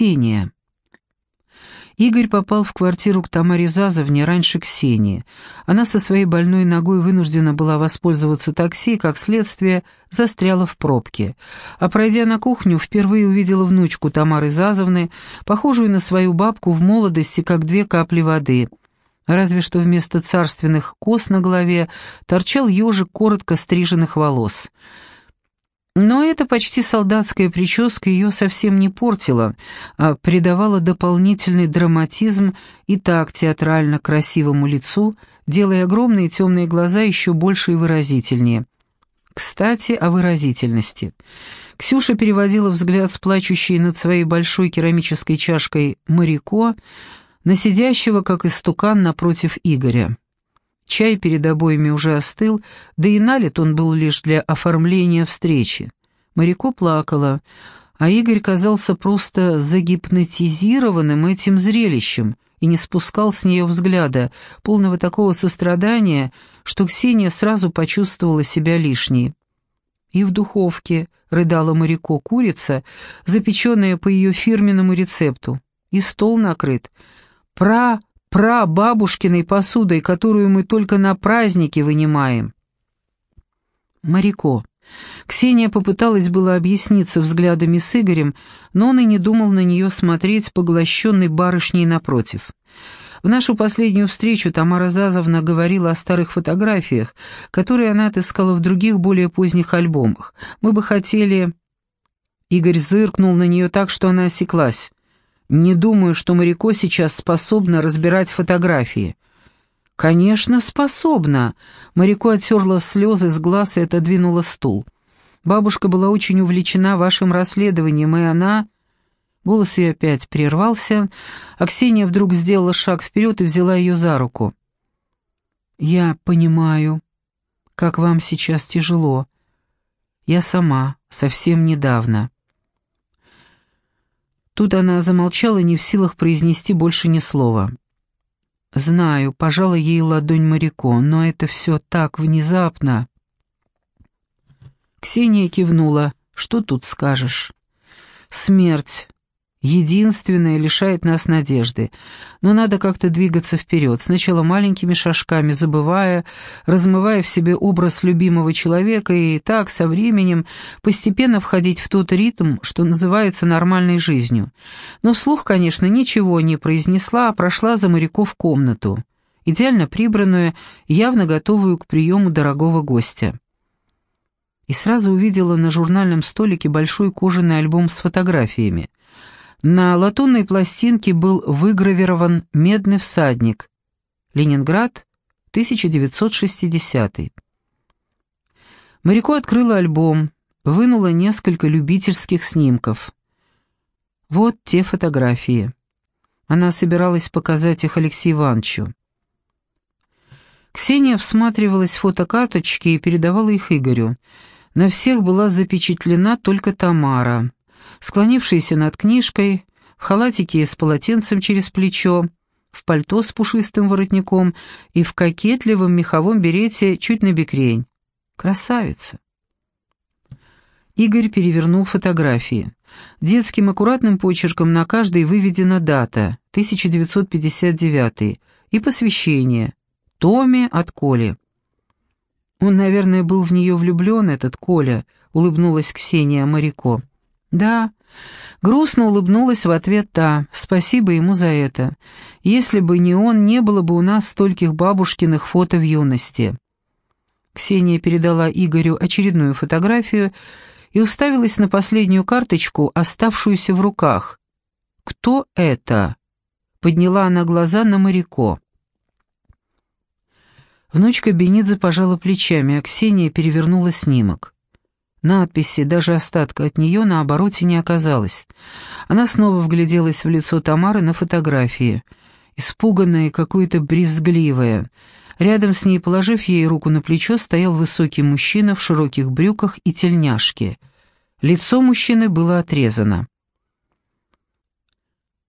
Ксения. Игорь попал в квартиру к Тамаре Зазовне раньше Ксении. Она со своей больной ногой вынуждена была воспользоваться такси, как следствие застряла в пробке. А пройдя на кухню, впервые увидела внучку Тамары Зазовны, похожую на свою бабку в молодости, как две капли воды. Разве что вместо царственных кос на голове торчал ежик коротко стриженных волос — но эта почти солдатская прическа ее совсем не портила, а придавала дополнительный драматизм и так театрально красивому лицу, делая огромные темные глаза еще больше и выразительнее. Кстати, о выразительности. Ксюша переводила взгляд с плачущей над своей большой керамической чашкой Марико на сидящего, как истукан, напротив Игоря. Чай перед обоями уже остыл, да и налит он был лишь для оформления встречи. Марико плакала, а Игорь казался просто загипнотизированным этим зрелищем и не спускал с нее взгляда, полного такого сострадания, что Ксения сразу почувствовала себя лишней. И в духовке рыдала Марико курица, запеченная по ее фирменному рецепту, и стол накрыт. Пра прабабушкиной посудой, которую мы только на праздники вынимаем. Марико. Ксения попыталась было объясниться взглядами с Игорем, но он и не думал на нее смотреть, поглощенный барышней напротив. В нашу последнюю встречу Тамара Зазовна говорила о старых фотографиях, которые она отыскала в других более поздних альбомах. Мы бы хотели... Игорь зыркнул на нее так, что она осеклась. Не думаю, что Марико сейчас способна разбирать фотографии. Конечно, способна. Марико оттерла слезы с глаз и отодвинула стул. Бабушка была очень увлечена вашим расследованием, и она... Голос ее опять прервался, а Ксения вдруг сделала шаг вперед и взяла ее за руку. «Я понимаю, как вам сейчас тяжело. Я сама, совсем недавно». Тут она замолчала, не в силах произнести больше ни слова. «Знаю, пожала ей ладонь моряко, но это все так внезапно». Ксения кивнула. «Что тут скажешь?» «Смерть единственное лишает нас надежды. Но надо как-то двигаться вперед, сначала маленькими шажками, забывая, размывая в себе образ любимого человека и так, со временем, постепенно входить в тот ритм, что называется нормальной жизнью. Но вслух, конечно, ничего не произнесла, а прошла за моряков комнату, идеально прибранную, явно готовую к приему дорогого гостя. И сразу увидела на журнальном столике большой кожаный альбом с фотографиями — на латунной пластинке был выгравирован медный всадник. Ленинград, 1960. Марико открыла альбом, вынула несколько любительских снимков. Вот те фотографии. Она собиралась показать их Алексею Ивановичу. Ксения всматривалась в фотокарточки и передавала их Игорю. На всех была запечатлена только Тамара склонившаяся над книжкой, в халатике с полотенцем через плечо, в пальто с пушистым воротником и в кокетливом меховом берете чуть на бекрень. Красавица. Игорь перевернул фотографии. Детским аккуратным почерком на каждой выведена дата, 1959, и посвящение, Томе от Коли. Он, наверное, был в нее влюблен, этот Коля, улыбнулась Ксения Моряко. «Да». Грустно улыбнулась в ответ та. «Спасибо ему за это. Если бы не он, не было бы у нас стольких бабушкиных фото в юности». Ксения передала Игорю очередную фотографию и уставилась на последнюю карточку, оставшуюся в руках. «Кто это?» — подняла она глаза на моряко. Внучка Бенидзе пожала плечами, а Ксения перевернула снимок. Надписи, даже остатка от нее на обороте не оказалось. Она снова вгляделась в лицо Тамары на фотографии. Испуганная и какое-то брезгливое. Рядом с ней, положив ей руку на плечо, стоял высокий мужчина в широких брюках и тельняшке. Лицо мужчины было отрезано.